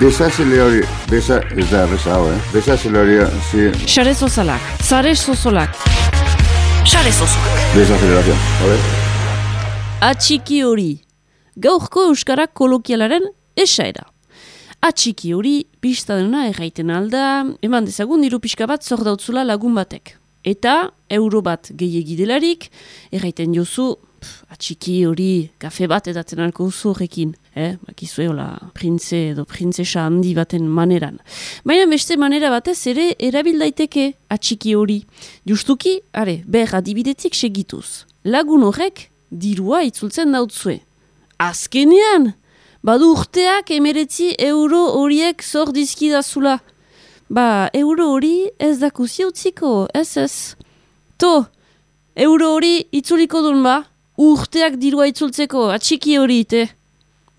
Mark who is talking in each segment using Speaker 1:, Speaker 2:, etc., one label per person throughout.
Speaker 1: Bezazile hori, beza, ez da, beza hau, eh? Bezazile hori, zi...
Speaker 2: Xare zozalak, zare zozolak. Xare zozolak.
Speaker 1: Bezazilerazion, hori?
Speaker 2: Atxiki hori. Gaurko Euskarak kolokialaren esaera. Atxiki hori, pista dena erraiten alda, eman dezagun diru pixka bat zordautzula lagun batek. Eta, euro bat gehiagidelarik, erraiten jozu, pff, atxiki hori, kafe bat edaten alko zu horrekin. Eh, bakizue hola, printze edo printzesa handi baten maneran. Baina beste manera batez ere erabil daiteke atxiki hori. Justuki, are, ber adibidetik segituz. Lagun horrek, dirua itzultzen dautzue. Azkenean, badu urteak emeretzi euro horiek zor dizkidazula. Ba, euro hori ez dakuzi utziko, ez ez. To, euro hori itzuliko duen ba, urteak dirua itzultzeko, atxiki hori, te.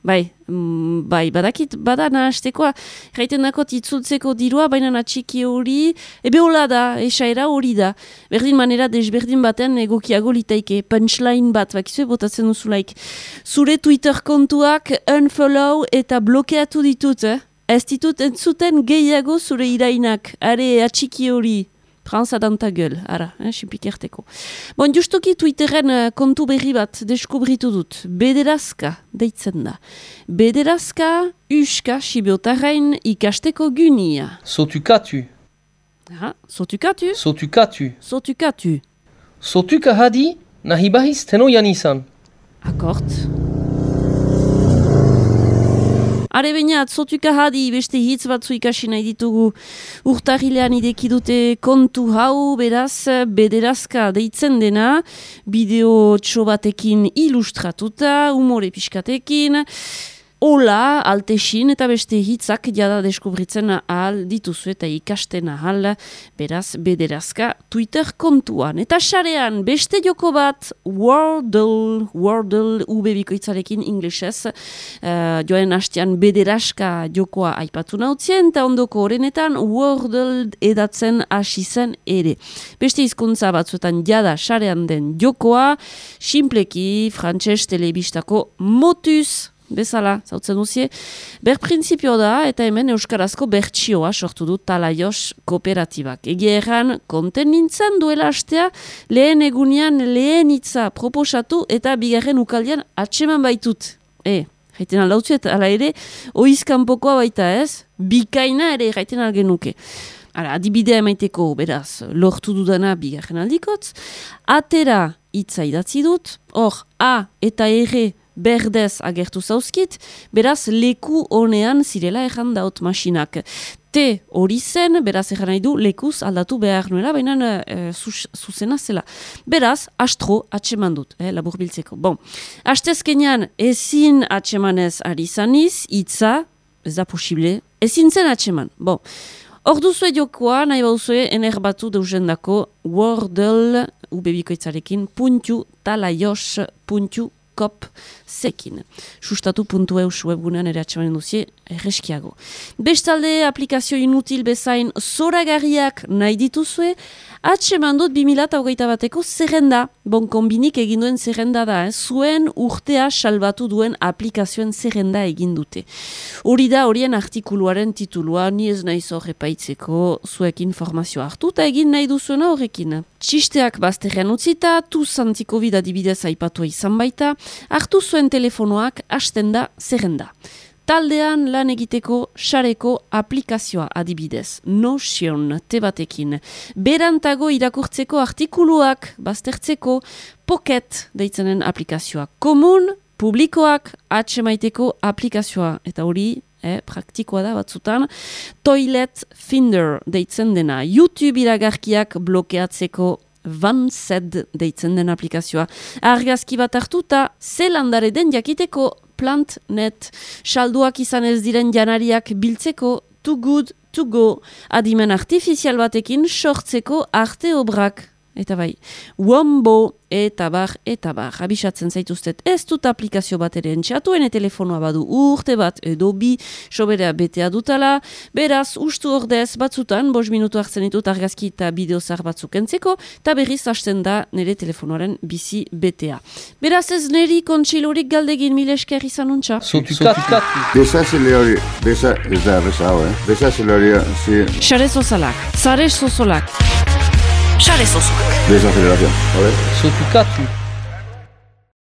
Speaker 2: Bai, mm, bai, badakit, bada nahastekoa, jaiten dakot itzultzeko dirua, baina atxiki hori, ebe hola da, esaera hori da. Berdin manera, desberdin baten egokiago litaike, punchline bat, bakizue botatzen duzulaik. Zure Twitter kontuak unfollow eta blokeatu ditut, eh? Ez ditut entzuten gehiago zure irainak, are atxiki hori. Franza danta göl, ara, eh, simpik erteko. Bon, justuki Twitterren uh, kontu berri bat deskubritu dut. Bederazka, deitzen da. Bederazka, uska, sibiotarrain ikasteko gunia.
Speaker 3: Sotukatu.
Speaker 2: Ha, sotukatu?
Speaker 3: Sotukatu.
Speaker 2: Sotukatu.
Speaker 3: Sotuka hadi, nahi bahiz teno janizan.
Speaker 2: Akort. Are bainat, zotuka hadi beste hitz batzu ikasi nahi ditugu. Urtarilean ideki dute kontu hau beraz bederazka deitzen dena. Bideo txobatekin ilustratuta, umore piskatekin Ola, altesin eta beste hitzak jada deskubritzen ahal dituzu eta ikasten ahal beraz bederazka Twitter kontuan. Eta xarean beste joko bat Wordle, Wordle ube bikoitzarekin inglesez uh, joan hastean bederazka jokoa aipatu nautzien eta ondoko horrenetan Wordle edatzen hasi zen ere. Beste hizkuntza batzuetan jada xarean den jokoa, simpleki frantses telebistako motus bezala, zautzen duzie. Ber prinsipio da, eta hemen Euskarazko bertsioa sortu du talaios kooperatibak. Egi erran, konten nintzen duela astea, lehen egunean lehen hitza proposatu eta bigarren ukaldian atseman baitut. E, jaiten aldautzu eta ala ere, oizkanpokoa baita ez, bikaina ere jaiten algenuke. Ara, adibidea emaiteko, beraz, lortu dudana bigarren aldikotz, atera hitza idatzi dut, hor, A eta R berdez agertu zauzkit, beraz leku honean zirela erran daut masinak. T hori zen, beraz erran nahi du lekuz aldatu behar nuela, baina e, zuzena zela. Beraz, astro atseman dut, eh, labur biltzeko. Bon, astezkenean ezin atsemanez ari zaniz, itza, ez da posible, ezin zen atseman. Bon, Ordu zue jokoa, nahi bauzue, enerbatu deuzendako Wordle, ubebikoitzarekin, puntu talaios, puntu kop zekin. Sustatu puntu eus webgunean ere atxamanen duzie, erreskiago. Bestalde aplikazio inutil bezain zoragarriak nahi dituzue, atxeman dut 2008 bateko zerrenda. Bon, kombinik egin duen zerrenda da, eh? zuen urtea salbatu duen aplikazioen zerrenda egin dute. Hori da horien artikuluaren titulua, ni ez nahi zor epaitzeko zuek informazio hartu, eta egin nahi duzuena horrekin. Txisteak bazterrean utzita, tu zantiko bidadibidez aipatua izan baita, hartu zuen telefonoak hasten da zerrenda. Taldean lan egiteko sareko aplikazioa adibidez, Notion tebatekin. Berantago irakurtzeko artikuluak baztertzeko Pocket deitzenen aplikazioa. Komun, publikoak atxemaiteko aplikazioa. Eta hori, eh, praktikoa da batzutan. Toilet Finder deitzen dena. YouTube iragarkiak blokeatzeko Van Zed deitzen den aplikazioa. Argazki bat hartuta, zelandare den jakiteko PlantNet. Salduak izan ez diren janariak biltzeko Too Good To Go. Adimen artifizial batekin sortzeko arte obrak eta bai, Wombo, eta bar, eta bar. Abisatzen zaituztet ez dut aplikazio bat ere entxatu, ene telefonoa badu urte bat edo bi soberea betea dutala, beraz, ustu ordez batzutan, bos minutu hartzen ditut argazki eta bideozar batzuk entzeko, eta berriz hasten da nire telefonoaren bizi betea. Beraz ez niri kontsilorik galdegin mile esker izan untxa.
Speaker 3: Zutikatu.
Speaker 1: Desazile hori, desa, ez da hau, eh? Desazile hori, zi,
Speaker 2: Xare zozalak, zare zozolak.
Speaker 4: Charles Sosuka.
Speaker 1: Desde la Federación, ¿vale?
Speaker 3: Sosuka,